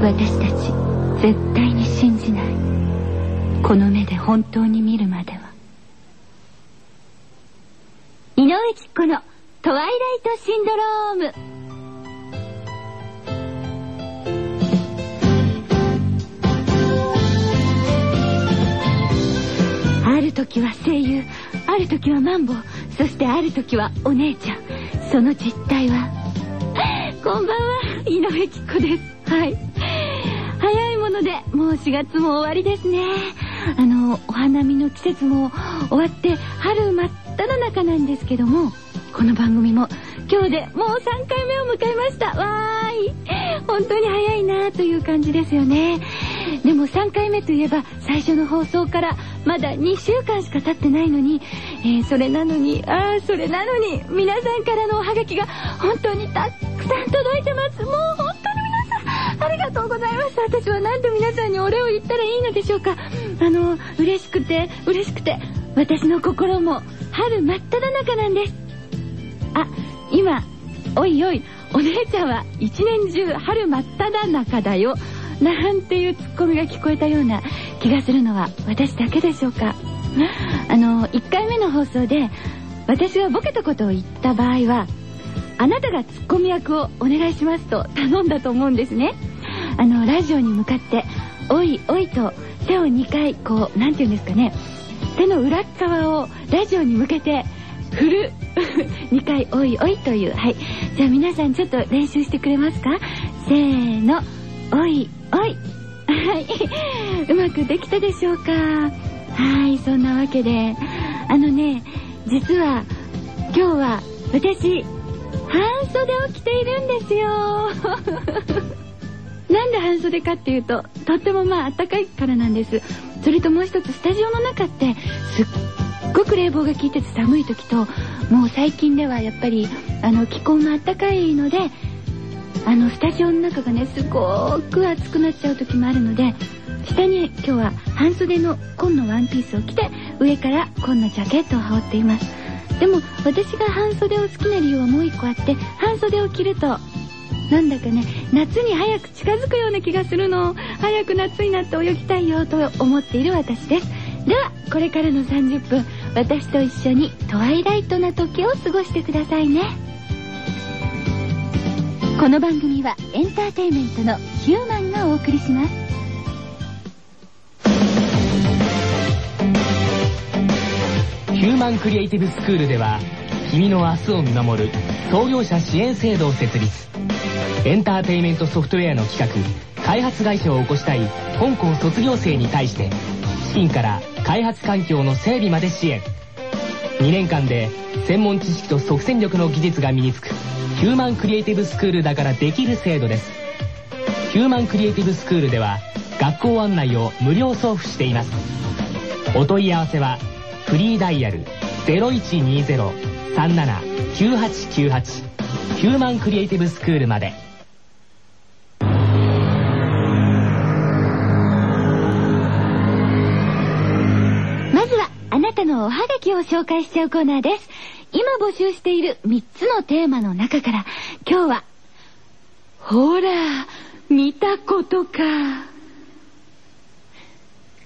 私たち絶対に信じない。この目で本当に見るまでは。井上貴子の「トワイライトシンドローム」ある時は声優ある時はマンボウそしてある時はお姉ちゃん。その実態はこんばんは井上貴子です。はい。ものでもう4月も終わりですね。あのお花見の季節も終わって春真っ只中なんですけどもこの番組も今日でもう3回目を迎えました。わーい。本当に早いなという感じですよね。でも3回目といえば最初の放送からまだ2週間しか経ってないのに、えー、それなのにああそれなのに皆さんからのおはがきが本当にたくさん届いてます。もうありがとうございます。私は何と皆さんにお礼を言ったらいいのでしょうか。あの嬉しくて嬉しくて私の心も春真っ只中なんです。あ今おいおいお姉ちゃんは一年中春真っ只中だよ。なんていうツッコミが聞こえたような気がするのは私だけでしょうか。あの1回目の放送で私がボケたことを言った場合はあなたがツッコミ役をお願いしますと頼んだと思うんですね。あのラジオに向かって「おいおい」と手を2回こう何て言うんですかね。手の裏側をラジオに向けて振る。2回「おいおい」という。はい。じゃあ皆さんちょっと練習してくれますか？せーの「おいおい」はい。うまくできたでしょうか？はいそんなわけで。あのね実は今日は私半袖を着ているんですよ。なんで半袖かっていうととってもまあ暖かいからなんです。それともう一つスタジオの中ってすっごく冷房が効いてて寒い時ともう最近ではやっぱりあの気候が暖かいのであのスタジオの中がねすごく暑くなっちゃう時もあるので下に今日は半袖の紺のワンピースを着て上から紺のジャケットを羽織っています。でも私が半袖を好きな理由はもう一個あって半袖を着るとなんだかね夏に早く近づくような気がするの。早く夏になって泳ぎたいよと思っている私です。ではこれからの30分私と一緒にトワイライトな時を過ごしてくださいね。この番組はエンターテインメントのヒューマンがお送りします。ヒューマンクリエイティブスクールでは君の明日を見守る創業者支援制度を設立。エンターテインメントソフトウェアの企画開発会社を起こしたい本校卒業生に対して資金から開発環境の整備まで支援。2年間で専門知識と即戦力の技術が身につくヒューマンクリエイティブスクールだからできる制度です。ヒューマンクリエイティブスクールでは学校案内を無料送付しています。お問い合わせはフリーダイヤル0120-379898ヒューマンクリエイティブスクールまで。あなたのおはがきを紹介しちゃうコーナーです今募集している3つのテーマの中から今日はほら見たことか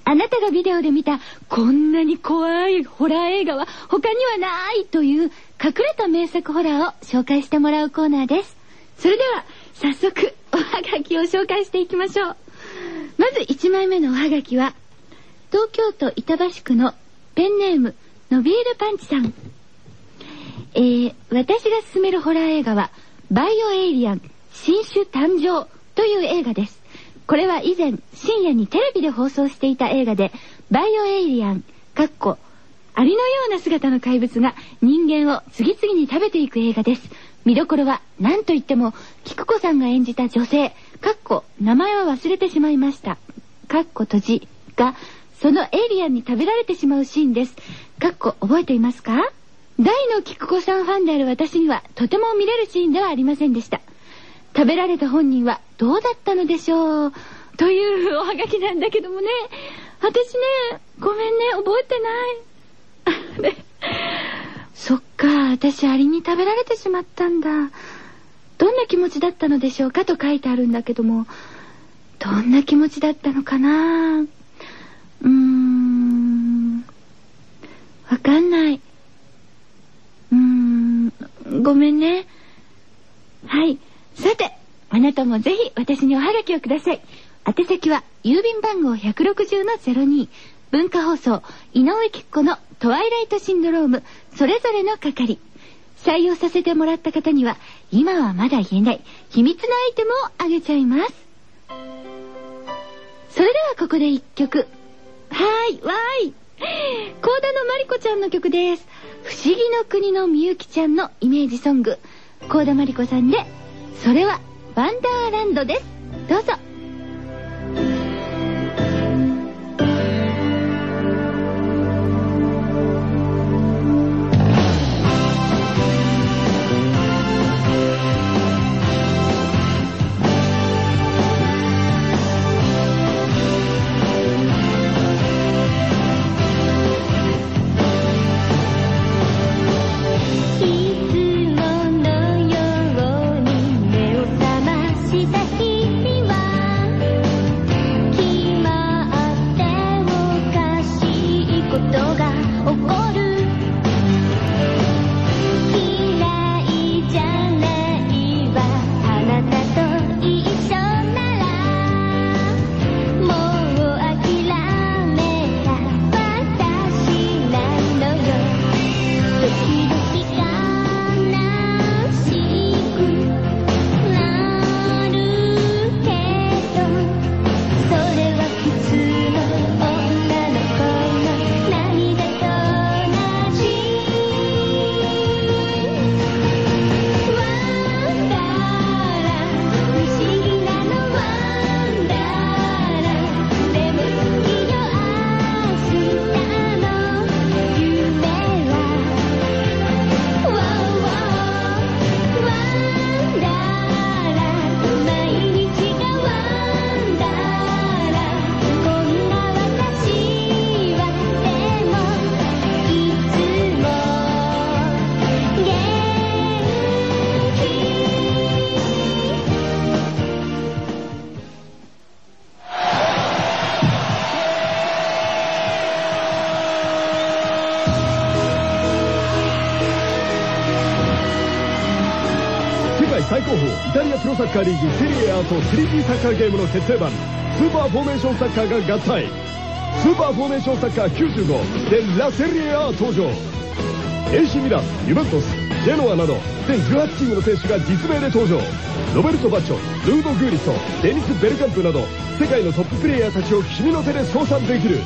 あなたがビデオで見たこんなに怖いホラー映画は他にはないという隠れた名作ホラーを紹介してもらうコーナーです。それでは早速おはがきを紹介していきましょう。まず1枚目のおはがきは東京都板橋区のペンネームのビールパンチさん。えー、私が勧めるホラー映画はバイオエイリアン新種誕生という映画です。これは以前深夜にテレビで放送していた映画でバイオエイリアンかっこアリのような姿の怪物が人間を次々に食べていく映画です見どころは何と言っても菊子さんが演じた女性かっこ名前は忘れてしまいましたかっこ閉じがそのエイリアンに食べられてしまうシーンです。かっこ覚えていますか？大の菊子さんファンである私にはとても見れるシーンではありませんでした。食べられた本人はどうだったのでしょう？というおはがきなんだけどもね。私ねごめんね覚えてない。そっか私アリに食べられてしまったんだ。どんな気持ちだったのでしょうかと書いてあるんだけども。どんな気持ちだったのかな？うーん。わかんない。うーん。ごめんね。はい。さて、あなたもぜひ私におはがきをください。宛先は、郵便番号160-02、文化放送、井上貴子のトワイライトシンドローム、それぞれの係。採用させてもらった方には、今はまだ言えない秘密のアイテムをあげちゃいます。それではここで一曲。はい、わーい。コーダのマリコちゃんの曲です。不思議の国のみゆきちゃんのイメージソング。コーダマリコさんで、それはワンダーランドです。どうぞ。リーグセリエ A と 3D サッカーゲームの決定版。スーパーフォーメーションサッカーが合体。スーパーフォーメーションサッカー95でラセリエ A 登場。AC ミランユベントスジェノアなど全18チームの選手が実名で登場。ロベルト・バッジョルード・フリットデニス・ベルカンプなど世界のトッププレイヤーたちを君の手で操作できる。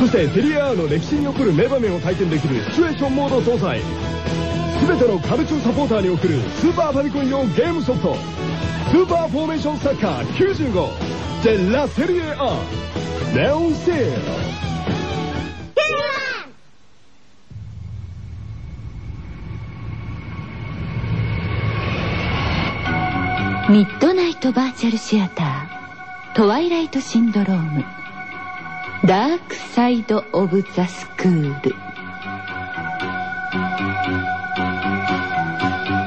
そしてセリエ A の歴史に残る名場面を体験できるシチュエーションモード搭載。全ての壁中サポーターに送るスーパーファミコン用ゲームソフトスーパーフォーメーションサッカー95でラセリエ A ネオンセール。ミッドナイトバーチャルシアタートワイライトシンドロームダークサイド・オブ・ザ・スクール。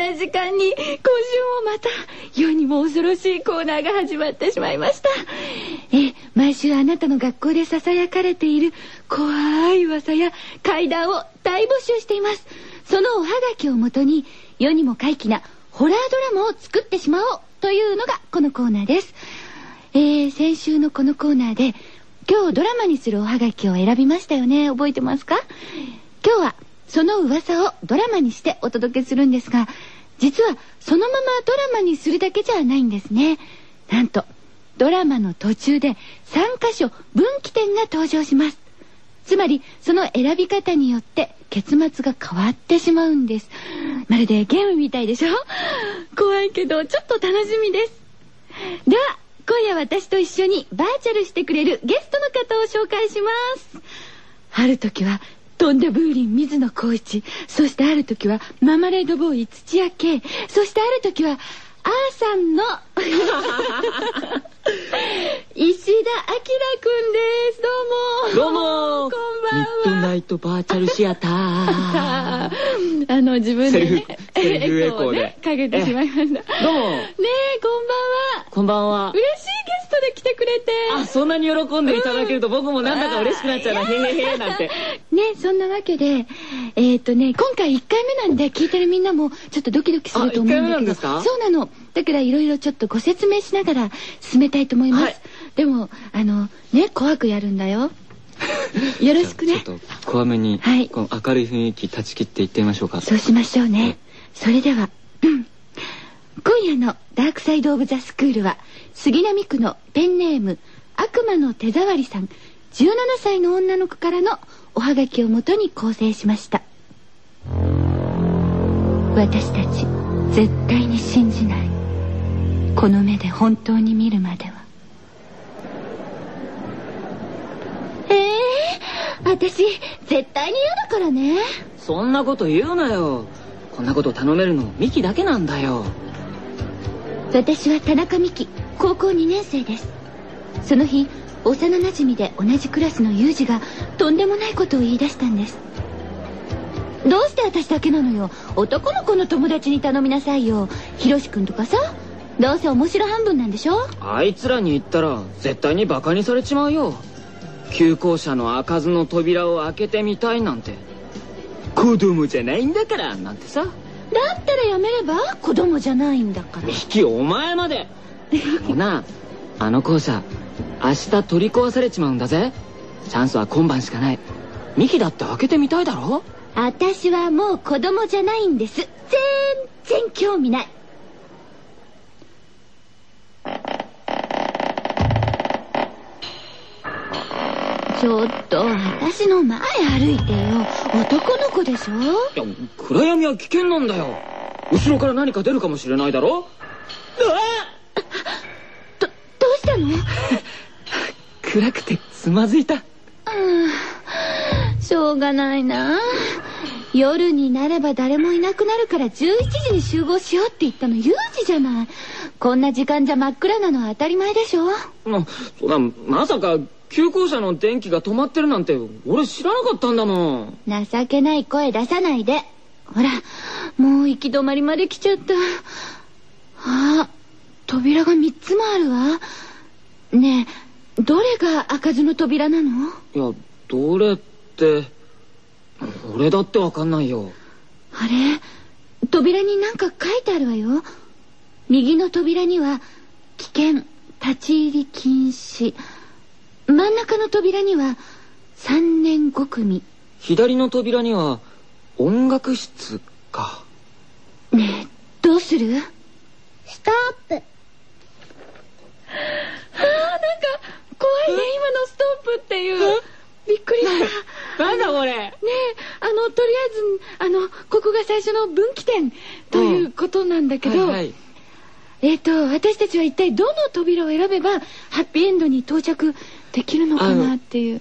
な時間に今週もまた世にも恐ろしいコーナーが始まってしまいました。え毎週あなたの学校でささやかれている怖い噂や怪談を大募集しています。そのおはがきをもとに世にも怪奇なホラードラマを作ってしまおうというのがこのコーナーです。えー、先週のこのコーナーで今日ドラマにするおはがきを選びましたよね。覚えてますか？今日はその噂をドラマにしてお届けするんですが、実はそのままドラマにするだけじゃないんですね。なんと、ドラマの途中で3箇所分岐点が登場します。つまり、その選び方によって結末が変わってしまうんです。まるでゲームみたいでしょ？怖いけど、ちょっと楽しみです。では、今夜私と一緒にバーチャルしてくれるゲストの方を紹介しますある時はトンダブーリン水野浩一。そしてある時はママレードボーイ土屋圭。そしてある時はあーさんの 石田明くんです。どうも。どうも。こんばんは。ミッドナイトバーチャルシアター。あ あの自分でねセルフセルフエコーをでねかけてしまいました。ねどうも。えこんばんは。こんばんは。嬉しいゲストで来てくれて。あそんなに喜んでいただけると僕もなんだか嬉しくなっちゃうな、へへへなんて。ねそんなわけでえっ、とね今回1回目なんで聞いてるみんなもちょっとドキドキすると思うんだけど。あ一回目なんですか？そうなのだからいろいろちょっとご説明しながら進めたいと思います、はい。でもあのね怖くやるんだよ。よろしくね。ちょっと怖めに、はい。この明るい雰囲気断ち切っていってみましょうか。そうしましょうね。それでは、うん。今夜のダークサイドオブザスクールは、杉並区のペンネーム、悪魔の手触りさん、17歳の女の子からのおはがきをもとに構成しました。私たち、絶対に信じない。この目で本当に見るまでは。ええ私、絶対に嫌だからね。そんなこと言うなよ。こんなこと頼めるのミキだけなんだよ。私は田中美希高校2年生です。その日幼なじみで同じクラスのユージがとんでもないことを言い出したんです。どうして私だけなのよ。男の子の友達に頼みなさいよ。ひろしくんとかさどうせ面白半分なんでしょ？あいつらに言ったら絶対にバカにされちまうよ。旧校舎の開かずの扉を開けてみたいなんて。子供じゃないんだからなんてさ。だったらやめれば？子供じゃないんだから。ミキお前まで。なあの校舎明日取り壊されちまうんだぜ。チャンスは今晩しかない。ミキだって開けてみたいだろ？私はもう子供じゃないんです。全然興味ないちょっと私の前歩いてよ。男の子でしょ？いや暗闇は危険なんだよ。後ろから何か出るかもしれないだろ？どどうしたの？暗くてつまずいた。うんしょうがないな夜になれば誰もいなくなるから11時に集合しようって言ったのユージじゃない。こんな時間じゃ真っ暗なのは当たり前でしょ。まそんなまさか旧校舎の電気が止まってるなんて俺知らなかったんだもん。情けない声出さないで。ほらもう行き止まりまで来ちゃった。あ扉が3つもあるわ。ねえどれが開かずの扉なの？いやどれって俺だってわかんないよ。あれ？扉になんか書いてあるわよ。右の扉には危険立ち入り禁止。真ん中の扉には3年5組。左の扉には音楽室か。ねえどうする？ストップ。あーなんか怖いね今のストップっていう。びっくりしたなんだこれ。ねえあのとりあえずあのここが最初の分岐点ということなんだけど、はいはい。えっ、と私たちは一体どの扉を選べばハッピーエンドに到着できるのかなっていう。っ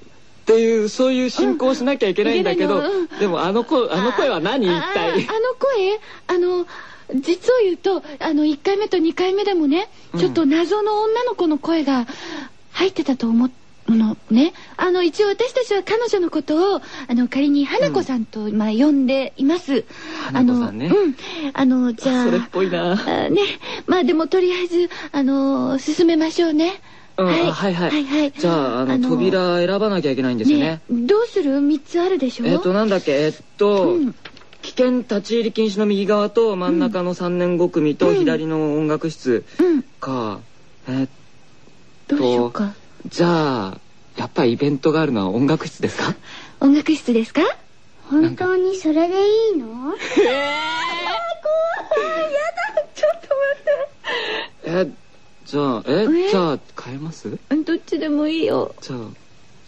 ていうそういう進行しなきゃいけないんだけど、うんでもあの声あの声は何？一あ体。ああの声？あの実を言うとあの1回目と2回目でもねちょっと謎の女の子の声が入ってたと思うのねあの一応私たちは彼女のことをあの仮に花子さんと、まあ呼んでいます。花子さんね。あのうん。あのじゃあそれっぽいな。あね。まあでもとりあえずあの進めましょうね。うんはい。はいはい、じゃああの扉選ばなきゃいけないんですよね。どうする？3つあるでしょ？えっとなんだっけ？えっと、うん。危険立ち入り禁止の右側と真ん中の3年5組と左の音楽室うん。か、えっどうしようか。じゃあやっぱりイベントがあるのは音楽室ですか？音楽室ですか？本当にそれでいいの？えじゃあええ？じゃあ変えます？うんどっちでもいいよ。じゃあ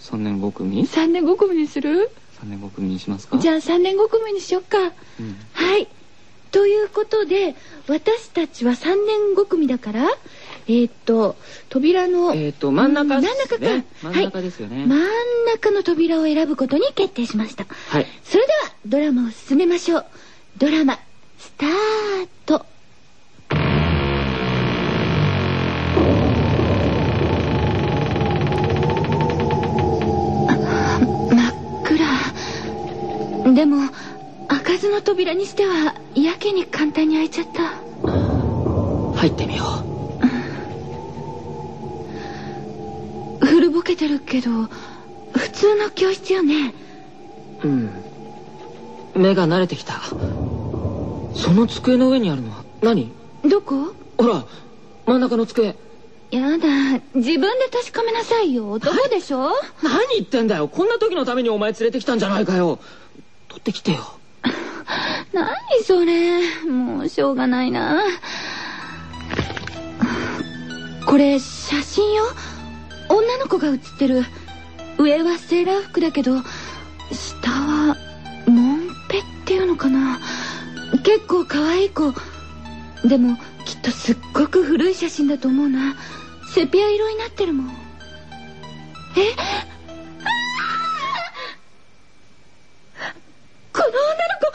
3年5組？3年5組にする？3年5組にしますか？じゃあ3年5組にしよっか。うん。はい。ということで私たちは3年5組だからえーっと扉のえっ、と真ん中真ん中か。真ん中ですよね、はい、真ん中の扉を選ぶことに決定しました。はい。それではドラマを進めましょう。ドラマスタート。あ真っ暗。でも開かずの扉にしてはやけに簡単に開いちゃった。入ってみよ古ぼけてるけど普通の教室よね？ううん。目が慣れてきた。その机の上にあるのは何？どこ？ほら真ん中の机。やだ自分で確かめなさいよ。男でしょ何言ってんだよ。こんな時のためにお前連れてきたんじゃないかよ。取ってきてよ。何それ？もうしょうがないな。これ写真よ女の子が写ってる。上はセーラー服だけど下はモンペっていうのかな。結構可愛い子。でもきっとすっごく古い写真だと思うな。セピア色になってるもん。えこの女の子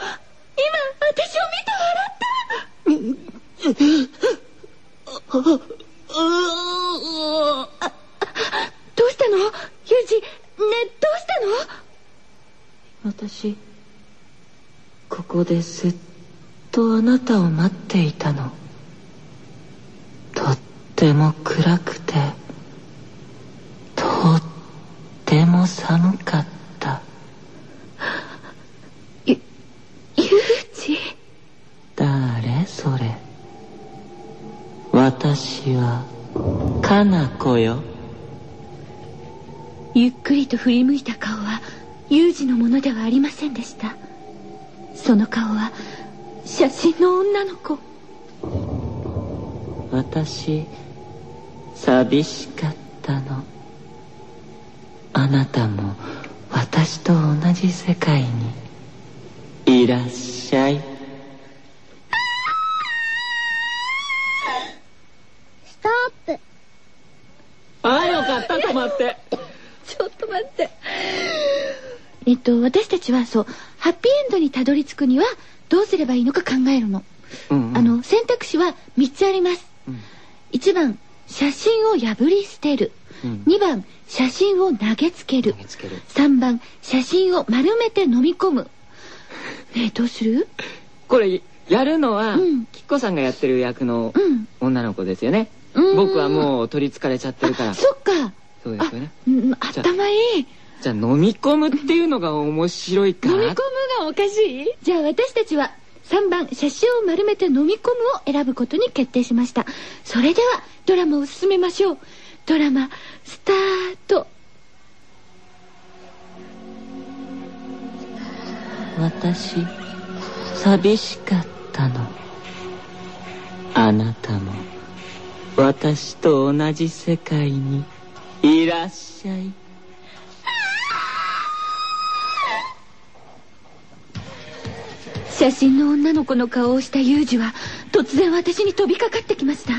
今私を見て笑ったどうしたのユージねどうしたの私ここでずっとあなたを待っていたのとっても暗くてとっても寒かったユージ誰それ私はかな子よゆっくりと振り向いた顔はユージのものではありませんでしたその顔は写真の女の子私寂しかったの。あなたも私と同じ世界にいらっしゃい。ストップ。あよかった。止まって。ちょっと待って。えっと私たちはそうハッピーエンドにたどり着くにはどうすればいいのか考えるの、うんうん。あの選択肢は3つあります、うん1番写真を破り捨てる、うん。2番写真を投げつける。投げつける。3番写真を丸めて飲み込む。ねえどうする？これやるのは、うん。きっこさんがやってる役のうん。女の子ですよね、うん。僕はもう取りつかれちゃってるから。あそっか。そうですよね。うん頭いい。じゃあ飲み込むっていうのが面白いかな。飲み込むがおかしい？じゃあ私たちは3番写真を丸めて飲み込むを選ぶことに決定しました。それではドラマを進めましょう。ドラマスタート。私寂しかったの。あなたも私と同じ世界にいらっしゃい。写真の女の子の顔をしたユージは突然私に飛びかかってきました。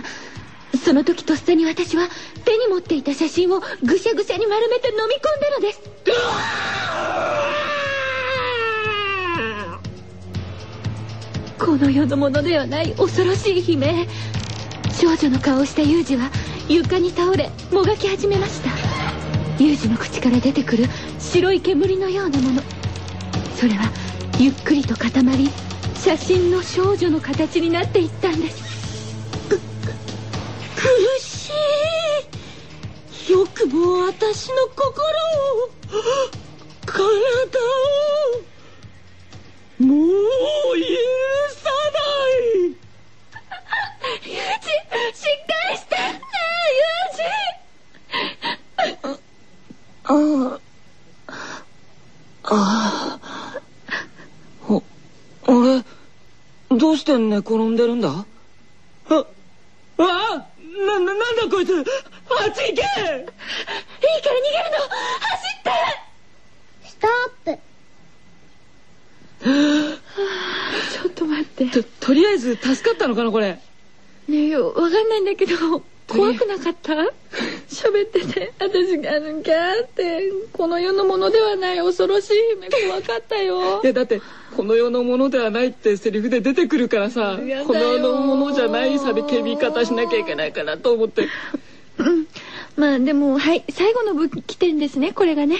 その時とっさに私は手に持っていた写真をぐしゃぐしゃに丸めて飲み込んだのです。この世のものではない恐ろしい悲鳴。少女の顔をしたユージは床に倒れもがき始めました。ユージの口から出てくる白い煙のようなもの。それはゆっくりと固まり写真の少女の形になっていったんです。く苦しい。よくも私の心を体をもう許さない。ユージしっかりしてねえユージ。あああ。お俺どうして寝転んでるんだ？ああなななんだこいつ？あっち行けいいから逃げるの！走って！ストップ！ちょっと待って。ととりあえず助かったのかなこれ？ねえよわかんないんだけど。怖くなかった？喋ってて私があのギャーってこの世のものではない恐ろしい夢怖かったよいやだってこの世のものではないってセリフで出てくるからさこの世のものじゃないさで警備方しなきゃいけないかなと思ってうん。まあでも、はい、最後の分岐点ですね、これがね。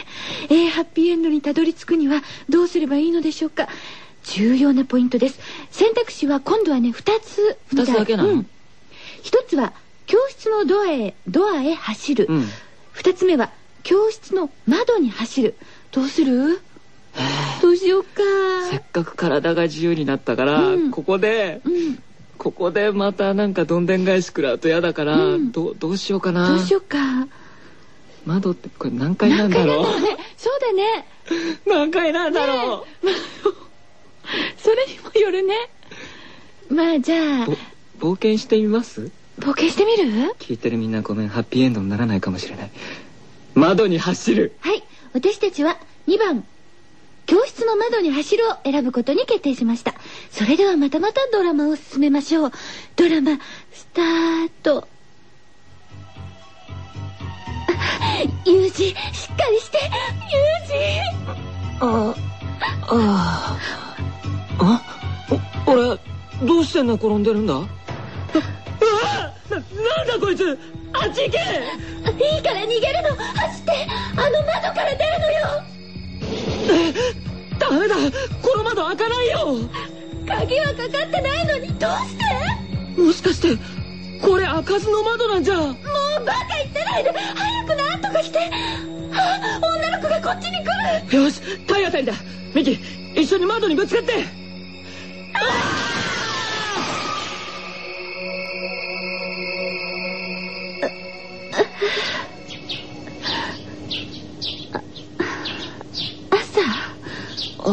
えー、ハッピーエンドにたどり着くにはどうすればいいのでしょうか。重要なポイントです。選択肢は今度はね、二つみたい。二つだけなの？うん一つは、教室のドアへ、ドアへ走る。うん二つ目は、教室の窓に走る。どうする？どうしようか？せっかく体が自由になったから、うんここでうん。ここでまたなんかどんでん返し食らうと嫌だから、うんどうどうしようかなどうしようか？窓ってこれ何階なんだろう？ね、そうだね。何階なんだろそれにもよるね。まあじゃあ冒険してみます？冒険してみる？聞いてるみんなごめんハッピーエンドにならないかもしれない窓に走るはい、私たちは2番、教室の窓に走るを選ぶことに決定しました。それではまたまたドラマを進めましょう。ドラマ、スタート。あユージ、しっかりして、ユージあああお俺どうして寝転んでるんだ？うわななんだこいつ！あっち行け！いいから逃げるの！走って！あの窓から出るのよ！ダメだ！この窓開かないよ！鍵はかかってないのに！どうして？もしかしてこれ開かずの窓なんじゃ？もうバカ言ってないで！早くなんとかして！あ女の子がこっちに来る！よし体当たりだ！ミキ一緒に窓にぶつかって！朝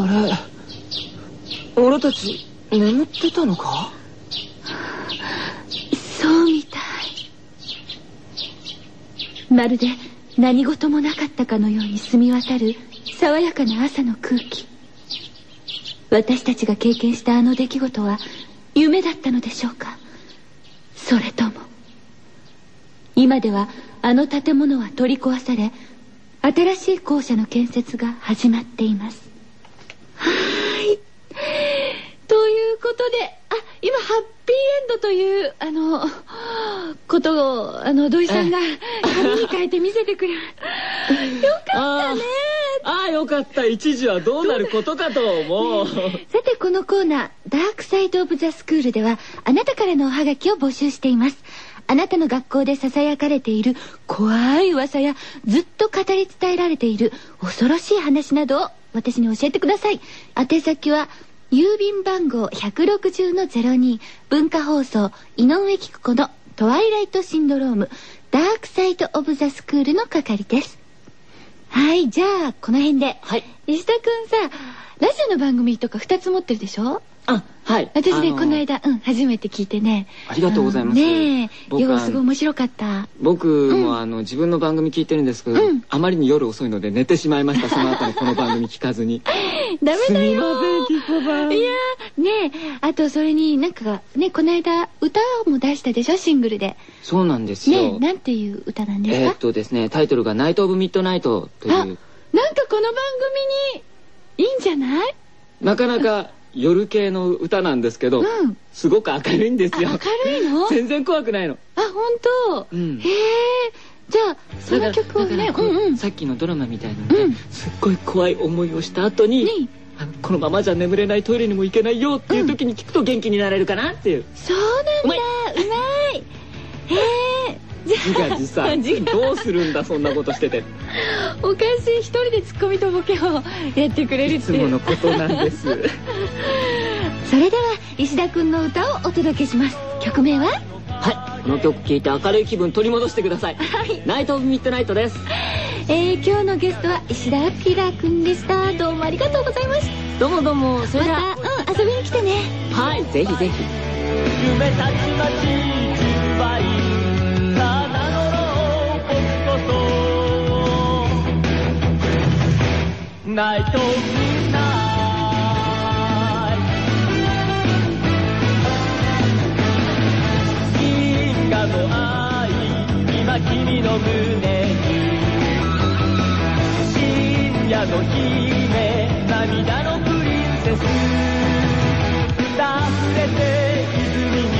あれ俺たち眠ってたのか？そうみたい。まるで何事もなかったかのように澄み渡る爽やかな朝の空気。私たちが経験したあの出来事は夢だったのでしょうか？それとも今ではあの建物は取り壊され新しい校舎の建設が始まっています。はーい。ということで、あ、今、ハッピーエンドという、あの、ことを、あの、土井さんが紙に書いて見せてくれま よかったね。ああよかった。一時はどうなることかと思う。さて、このコーナー、ダークサイドオブザスクールでは、あなたからのおはがきを募集しています。あなたの学校で囁かれている怖い噂や、ずっと語り伝えられている恐ろしい話などを私に教えてください。宛先は、郵便番号160-02文化放送井上貴子のトワイライトシンドロームダークサイドオブザスクールの係です。はい、じゃあ、この辺で。はい石田くんさ、ラジオの番組とか2つ持ってるでしょ？あはい。私ね、この間、うん、初めて聞いてね。ありがとうございます。うんねえ、僕ようすごい面白かった。僕もあの自分の番組聞いてるんですけど、うん。あまりに夜遅いので寝てしまいました その後にこの番組聞かずに。ダメだよ。すみませんキコバンいやー、ねえ、あとそれになんか、ね、この間、歌も出したでしょ、シングルで。そうなんですよ、ねえ、なんていう歌なんですか、えーっとですねタイトルが「ナイト・オブ・ミッドナイト」とあ、いう。なんかこの番組に、いいんじゃない？なかなか夜系の歌なんですけど、うん。すごく明るいんですよ。あ明るいの？全然怖くないの。あ、本当、うん。へえ、じゃあ、その曲をね、だからうんうん。さっきのドラマみたいなね、うん。すっごい怖い思いをした後に、ねあのこのままじゃ眠れないトイレにも行けないよっていう時に聞くと元気になれるかなっていう、そうなんだ、うまい。へえ、じゃ自画自賛。自画どうするんだそんなことしてて。おかしい一人でツッコミとボケをやってくれるいつもっていう。のことなんです。それでは石田くんの歌をお届けします。曲名は？はい。この曲聴いて明るい気分取り戻してください、はい。ナイト・オブ・ミッドナイトです。えー、今日のゲストは石田明くんでした。どうもありがとうございます。どうもどうも。それでは。また、うん、遊びに来てね。はい。ぜひぜひ。夢たちまちいっぱいこそナイトミナイ銀河の愛今君の胸に。深夜の姫涙のプリンセス溢れて泉に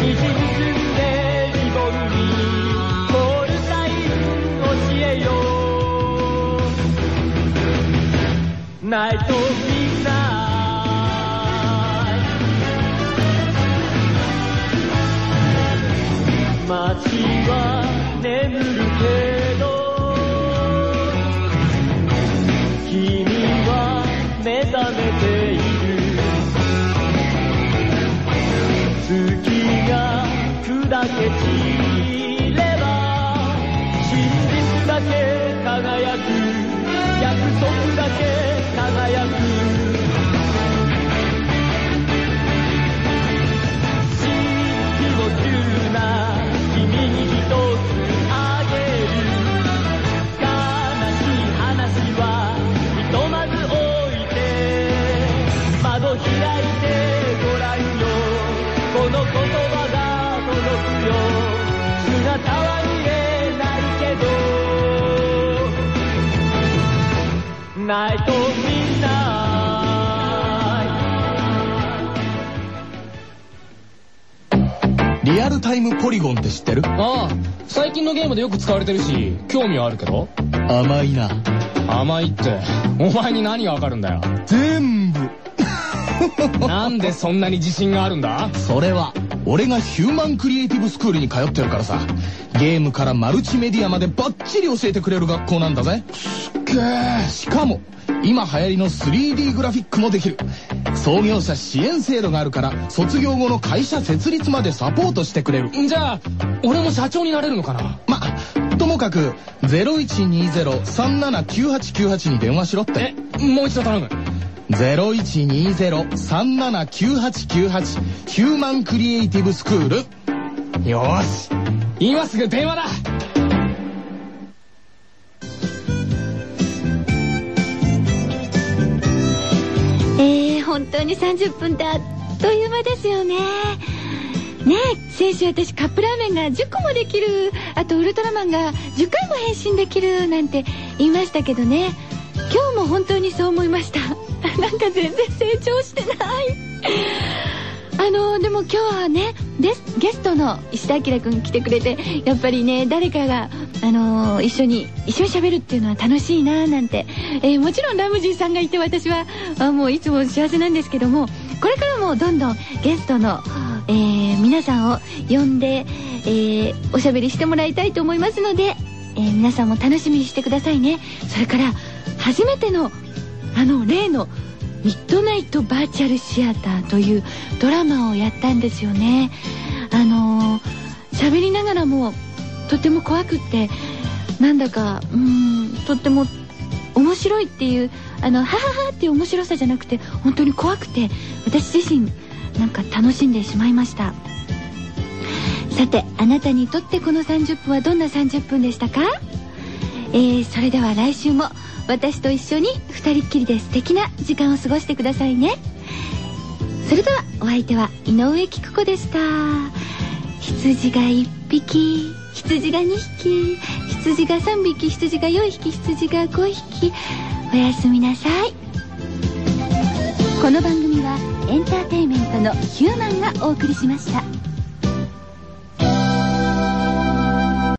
滲み澄んでリボルに。コールサイン教えようナけどナイトミンナイリアルタイムポリゴンって知ってる？ああ最近のゲームでよく使われてるし興味はあるけど。甘いな。甘いって。お前に何がわかるんだよ。全部。なんでそんなに自信があるんだ？それは、俺がヒューマンクリエイティブスクールに通ってるからさ。ゲームからマルチメディアまでバッチリ教えてくれる学校なんだぜ。すっげえ。しかも、今流行りの 3D グラフィックもできる。創業者支援制度があるから、卒業後の会社設立までサポートしてくれる。じゃあ俺も社長になれるのかな？ま、ともかく、0120-379898に電話しろって。えもう一度頼む0120-379898ヒューマンクリエイティブスクール。よし今すぐ電話だえー、本当に30分ってあっという間ですよね。ねえ、先週私カップラーメンが10個もできる、あとウルトラマンが10回も変身できるなんて言いましたけどね。今日も本当にそう思いました。なんか全然成長してない。あのでも今日はねでゲストの石田明君来てくれてやっぱりね誰かがあの一緒に一緒に喋るっていうのは楽しいななんて、えーもちろんラムジーさんがいて私はあもういつも幸せなんですけどもこれからもどんどんゲストの、えー皆さんを呼んで、えおしゃべりしてもらいたいと思いますので、え皆さんも楽しみにしてくださいねそれから初めてのあの例のミッドナイトバーチャルシアターというドラマをやったんですよね。あの喋りながらもとても怖くってなんだかうんとっても面白いっていうあのハハハっていう面白さじゃなくて本当に怖くて私自身なんか楽しんでしまいました。さてあなたにとってこの30分はどんな30分でしたか？えー、それでは来週も私と一緒に二人っきりで素敵な時間を過ごしてくださいね。それではお相手は井上貴子でした。羊が1匹羊が2匹羊が3匹羊が4匹羊が5匹。おやすみなさい。この番組はエンターテインメントのヒューマンがお送りしました。